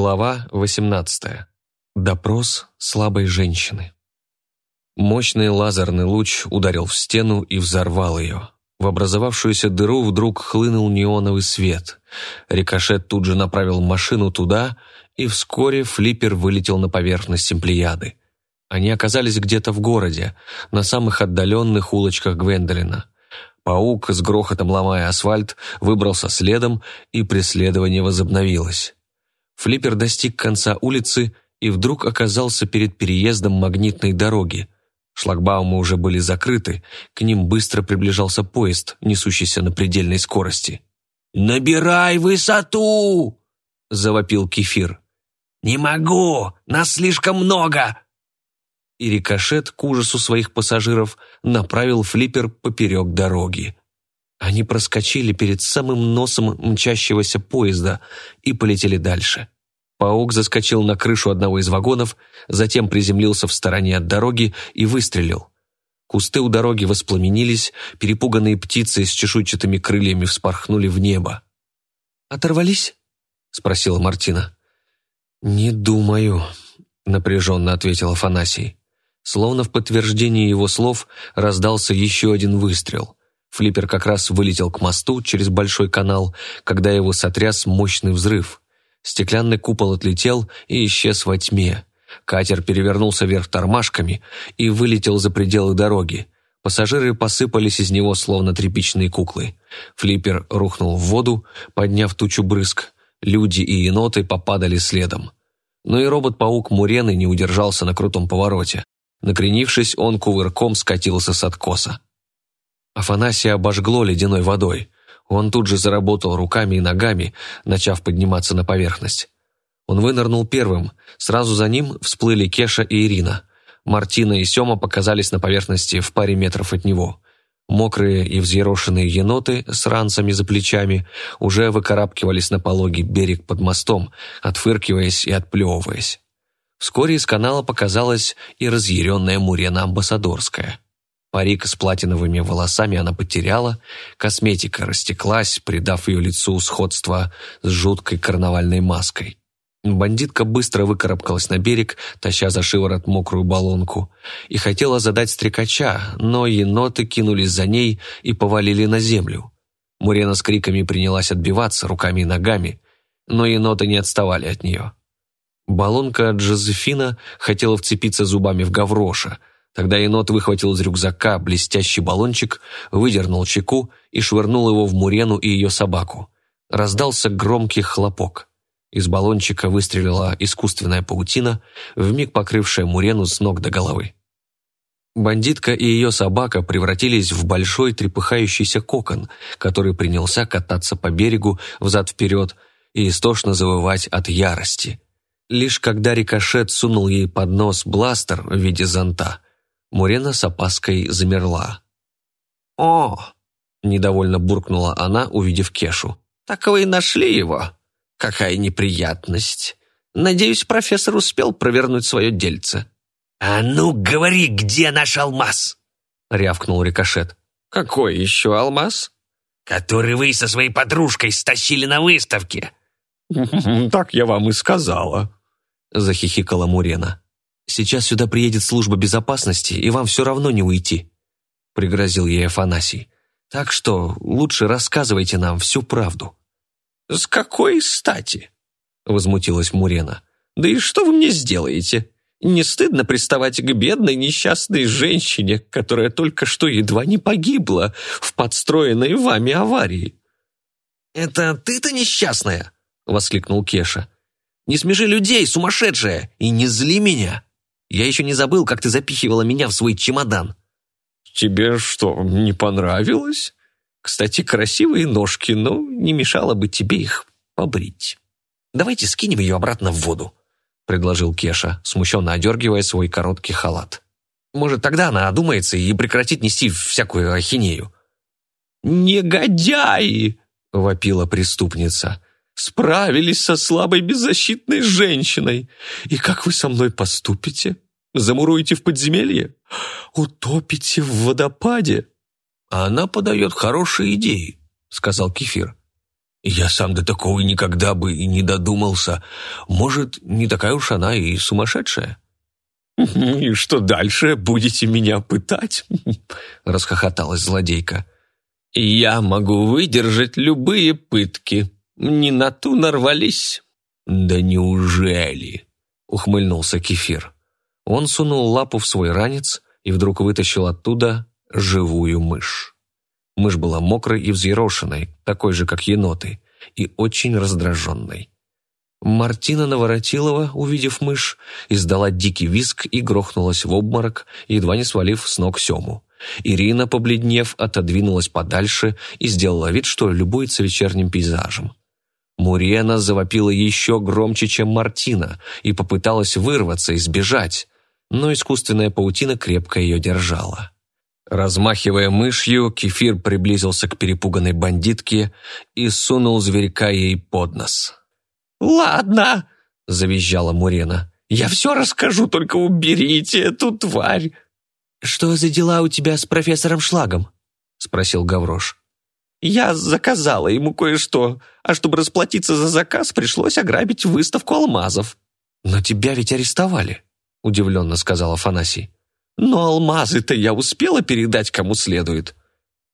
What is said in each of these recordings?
Глава 18. Допрос слабой женщины. Мощный лазерный луч ударил в стену и взорвал ее. В образовавшуюся дыру вдруг хлынул неоновый свет. Рикошет тут же направил машину туда, и вскоре флиппер вылетел на поверхность Симплеяды. Они оказались где-то в городе, на самых отдаленных улочках Гвендолина. Паук, с грохотом ломая асфальт, выбрался следом, и преследование возобновилось. Флиппер достиг конца улицы и вдруг оказался перед переездом магнитной дороги. Шлагбаумы уже были закрыты, к ним быстро приближался поезд, несущийся на предельной скорости. «Набирай высоту!» – завопил Кефир. «Не могу! Нас слишком много!» И рикошет, к ужасу своих пассажиров, направил флиппер поперек дороги. Они проскочили перед самым носом мчащегося поезда и полетели дальше. Паук заскочил на крышу одного из вагонов, затем приземлился в стороне от дороги и выстрелил. Кусты у дороги воспламенились, перепуганные птицы с чешуйчатыми крыльями вспорхнули в небо. «Оторвались?» — спросила Мартина. «Не думаю», — напряженно ответил Афанасий. Словно в подтверждение его слов раздался еще один выстрел. Флиппер как раз вылетел к мосту через большой канал, когда его сотряс мощный взрыв. Стеклянный купол отлетел и исчез во тьме. Катер перевернулся вверх тормашками и вылетел за пределы дороги. Пассажиры посыпались из него, словно тряпичные куклы. Флиппер рухнул в воду, подняв тучу брызг. Люди и еноты попадали следом. Но и робот-паук Мурены не удержался на крутом повороте. Накренившись, он кувырком скатился с откоса. Афанасия обожгло ледяной водой. Он тут же заработал руками и ногами, начав подниматься на поверхность. Он вынырнул первым. Сразу за ним всплыли Кеша и Ирина. Мартина и Сема показались на поверхности в паре метров от него. Мокрые и взъерошенные еноты с ранцами за плечами уже выкарабкивались на пологий берег под мостом, отфыркиваясь и отплевываясь. Вскоре из канала показалась и разъяренная Мурена Амбассадорская. Парик с платиновыми волосами она потеряла, косметика растеклась, придав ее лицу сходство с жуткой карнавальной маской. Бандитка быстро выкарабкалась на берег, таща за шиворот мокрую баллонку, и хотела задать стрекача, но еноты кинулись за ней и повалили на землю. Мурена с криками принялась отбиваться руками и ногами, но еноты не отставали от нее. Баллонка Джозефина хотела вцепиться зубами в Гавроша, Тогда енот выхватил из рюкзака блестящий баллончик, выдернул чеку и швырнул его в Мурену и ее собаку. Раздался громкий хлопок. Из баллончика выстрелила искусственная паутина, вмиг покрывшая Мурену с ног до головы. Бандитка и ее собака превратились в большой трепыхающийся кокон, который принялся кататься по берегу взад-вперед и истошно завывать от ярости. Лишь когда рикошет сунул ей под нос бластер в виде зонта, Мурена с опаской замерла. «О!» – недовольно буркнула она, увидев Кешу. «Так вы и нашли его? Какая неприятность! Надеюсь, профессор успел провернуть свое дельце». «А ну, говори, где наш алмаз?» – рявкнул Рикошет. «Какой еще алмаз?» «Который вы со своей подружкой стащили на выставке». «Так я вам и сказала», – захихикала Мурена. Сейчас сюда приедет служба безопасности, и вам все равно не уйти», — пригрозил ей Афанасий. «Так что лучше рассказывайте нам всю правду». «С какой стати?» — возмутилась Мурена. «Да и что вы мне сделаете? Не стыдно приставать к бедной несчастной женщине, которая только что едва не погибла в подстроенной вами аварии?» «Это ты-то несчастная?» — воскликнул Кеша. «Не смеши людей, сумасшедшая, и не зли меня!» Я еще не забыл, как ты запихивала меня в свой чемодан». «Тебе что, не понравилось? Кстати, красивые ножки, но не мешало бы тебе их побрить». «Давайте скинем ее обратно в воду», — предложил Кеша, смущенно одергивая свой короткий халат. «Может, тогда она одумается и прекратит нести всякую ахинею». «Негодяи!» — вопила преступница справились со слабой беззащитной женщиной. И как вы со мной поступите? Замуруете в подземелье? Утопите в водопаде?» «Она подает хорошие идеи», — сказал Кефир. Я сам до такого никогда бы и не додумался. Может, не такая уж она и сумасшедшая?» «И что дальше? Будете меня пытать?» — расхохоталась злодейка. «Я могу выдержать любые пытки. Не на ту нарвались». «Да неужели?» — ухмыльнулся Кефир. Он сунул лапу в свой ранец и вдруг вытащил оттуда живую мышь. Мышь была мокрой и взъерошенной, такой же, как еноты, и очень раздраженной. Мартина Наворотилова, увидев мышь, издала дикий визг и грохнулась в обморок, едва не свалив с ног Сему. Ирина, побледнев, отодвинулась подальше и сделала вид, что любуется вечерним пейзажем. Мурена завопила еще громче, чем Мартина, и попыталась вырваться и сбежать, но искусственная паутина крепко ее держала. Размахивая мышью, Кефир приблизился к перепуганной бандитке и сунул зверька ей под нос. «Ладно», — завизжала Мурена, — «я все расскажу, только уберите эту тварь». «Что за дела у тебя с профессором Шлагом?» — спросил Гаврош. «Я заказала ему кое-что, а чтобы расплатиться за заказ, пришлось ограбить выставку алмазов». «Но тебя ведь арестовали», — удивленно сказал Афанасий. «Но алмазы-то я успела передать кому следует».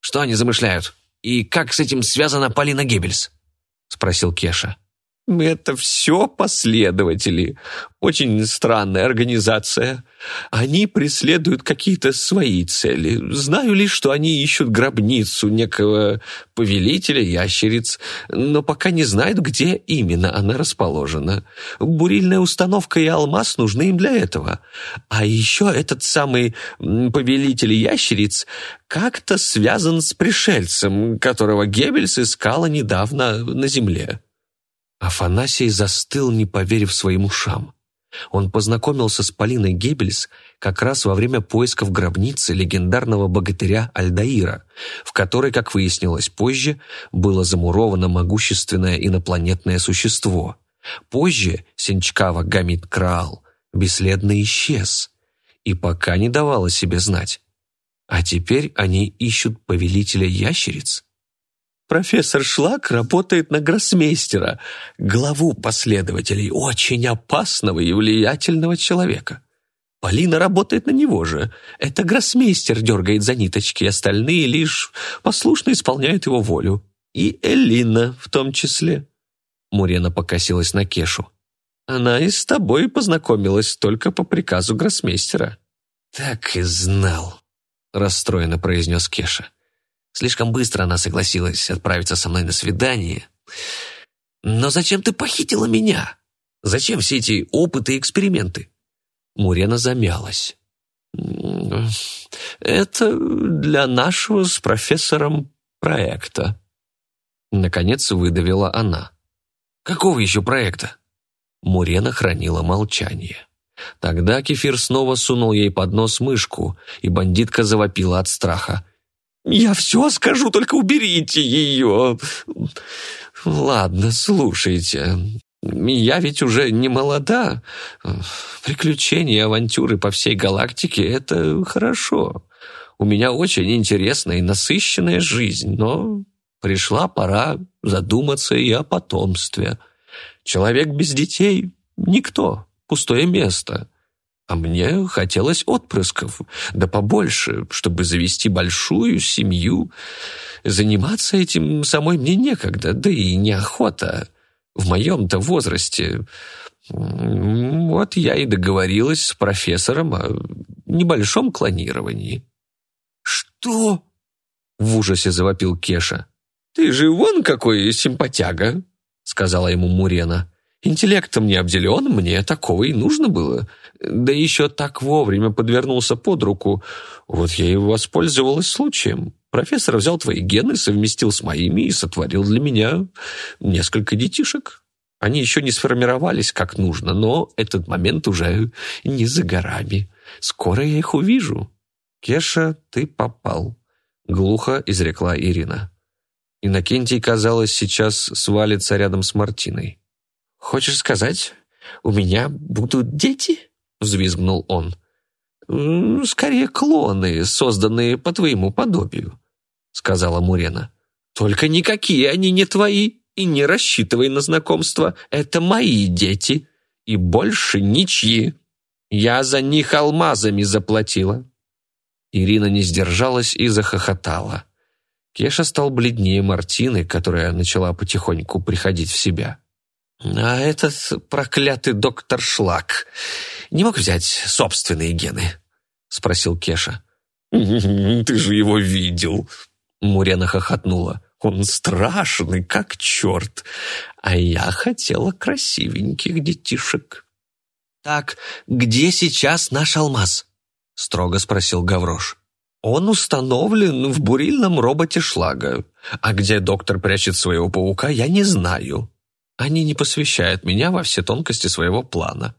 «Что они замышляют? И как с этим связана Полина Геббельс?» — спросил Кеша. Это все последователи. Очень странная организация. Они преследуют какие-то свои цели. Знаю лишь, что они ищут гробницу некого повелителя ящериц, но пока не знают, где именно она расположена. Бурильная установка и алмаз нужны им для этого. А еще этот самый повелитель ящериц как-то связан с пришельцем, которого Геббельс искала недавно на Земле. Афанасий застыл, не поверив своим ушам. Он познакомился с Полиной Геббельс как раз во время поисков гробницы легендарного богатыря Альдаира, в которой, как выяснилось позже, было замуровано могущественное инопланетное существо. Позже Синчкава Гамит Краал бесследно исчез и пока не давал о себе знать. А теперь они ищут повелителя ящериц? Профессор Шлак работает на гроссмейстера, главу последователей очень опасного и влиятельного человека. Полина работает на него же. Это гроссмейстер дергает за ниточки, остальные лишь послушно исполняют его волю. И Элина в том числе. Мурена покосилась на Кешу. Она и с тобой познакомилась только по приказу гроссмейстера. «Так и знал», — расстроенно произнес Кеша. Слишком быстро она согласилась отправиться со мной на свидание. Но зачем ты похитила меня? Зачем все эти опыты и эксперименты? Мурена замялась. Это для нашего с профессором проекта. Наконец выдавила она. Какого еще проекта? Мурена хранила молчание. Тогда Кефир снова сунул ей под нос мышку, и бандитка завопила от страха. «Я все скажу, только уберите ее!» «Ладно, слушайте. Я ведь уже не молода. Приключения и авантюры по всей галактике — это хорошо. У меня очень интересная и насыщенная жизнь, но пришла пора задуматься и о потомстве. Человек без детей — никто, пустое место. А мне хотелось отпрысков, да побольше, чтобы завести большую семью. Заниматься этим самой мне некогда, да и неохота. В моем-то возрасте. Вот я и договорилась с профессором о небольшом клонировании. «Что?» — в ужасе завопил Кеша. «Ты же вон какой симпатяга!» — сказала ему Мурена. Интеллектом не обделен, мне такого и нужно было. Да еще так вовремя подвернулся под руку. Вот я и воспользовалась случаем. Профессор взял твои гены, совместил с моими и сотворил для меня несколько детишек. Они еще не сформировались как нужно, но этот момент уже не за горами. Скоро я их увижу. «Кеша, ты попал», — глухо изрекла Ирина. Иннокентий, казалось, сейчас свалится рядом с Мартиной. «Хочешь сказать, у меня будут дети?» — взвизгнул он. «Скорее клоны, созданные по твоему подобию», — сказала Мурена. «Только никакие они не твои». и не рассчитывай на знакомство. Это мои дети, и больше ничьи. Я за них алмазами заплатила». Ирина не сдержалась и захохотала. Кеша стал бледнее Мартины, которая начала потихоньку приходить в себя. «А этот проклятый доктор Шлак не мог взять собственные гены?» — спросил Кеша. «Ты же его видел!» — Мурена хохотнула. «Он страшный, как черт, а я хотела красивеньких детишек». «Так, где сейчас наш алмаз?» — строго спросил Гаврош. Он установлен в бурильном роботе Шлага. А где доктор прячет своего паука, я не знаю. Они не посвящают меня во все тонкости своего плана.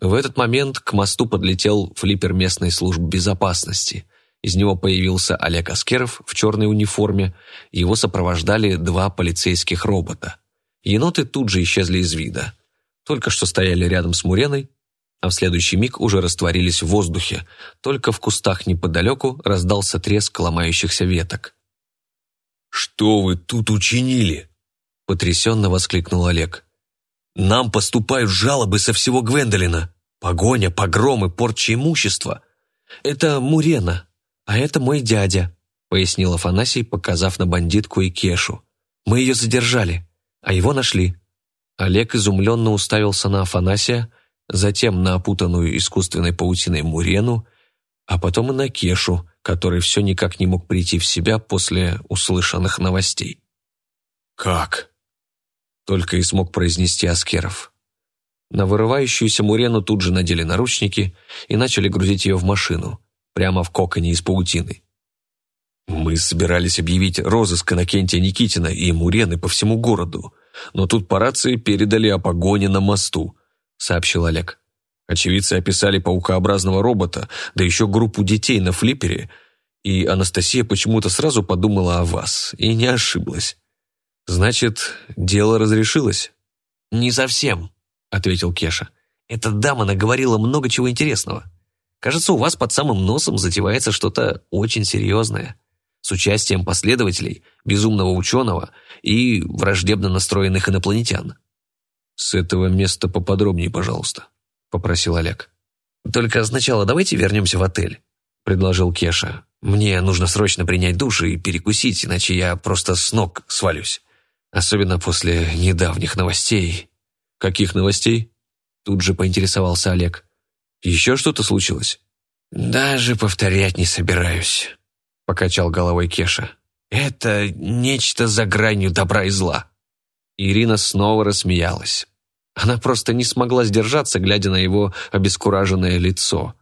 В этот момент к мосту подлетел флиппер местной службы безопасности. Из него появился Олег Аскеров в черной униформе, его сопровождали два полицейских робота. Еноты тут же исчезли из вида. Только что стояли рядом с Муреной, а в следующий миг уже растворились в воздухе, только в кустах неподалеку раздался треск ломающихся веток. «Что вы тут учинили?» – потрясенно воскликнул Олег. «Нам поступают жалобы со всего Гвендолина. Погоня, погромы, порча имущества. Это Мурена, а это мой дядя», – пояснил Афанасий, показав на бандитку и Кешу. «Мы ее задержали, а его нашли». Олег изумленно уставился на Афанасия, затем на опутанную искусственной паутиной Мурену, а потом и на Кешу, который все никак не мог прийти в себя после услышанных новостей. «Как?» — только и смог произнести Аскеров. На вырывающуюся Мурену тут же надели наручники и начали грузить ее в машину, прямо в коконе из паутины. «Мы собирались объявить розыск Иннокентия Никитина и Мурены по всему городу, но тут по рации передали о погоне на мосту», — сообщил Олег. Очевидцы описали паукообразного робота, да еще группу детей на флиппере, и Анастасия почему-то сразу подумала о вас и не ошиблась. Значит, дело разрешилось? «Не совсем», — ответил Кеша. «Эта дама наговорила много чего интересного. Кажется, у вас под самым носом затевается что-то очень серьезное, с участием последователей, безумного ученого и враждебно настроенных инопланетян». «С этого места поподробнее, пожалуйста», — попросил Олег. «Только сначала давайте вернемся в отель», — предложил Кеша. «Мне нужно срочно принять душ и перекусить, иначе я просто с ног свалюсь. Особенно после недавних новостей». «Каких новостей?» Тут же поинтересовался Олег. «Еще что-то случилось?» «Даже повторять не собираюсь», — покачал головой Кеша. «Это нечто за гранью добра и зла». Ирина снова рассмеялась. Она просто не смогла сдержаться, глядя на его обескураженное лицо.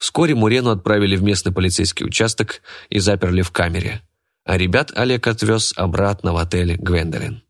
Вскоре Мурену отправили в местный полицейский участок и заперли в камере, а ребят Олег отвез обратно в отель «Гвендолин».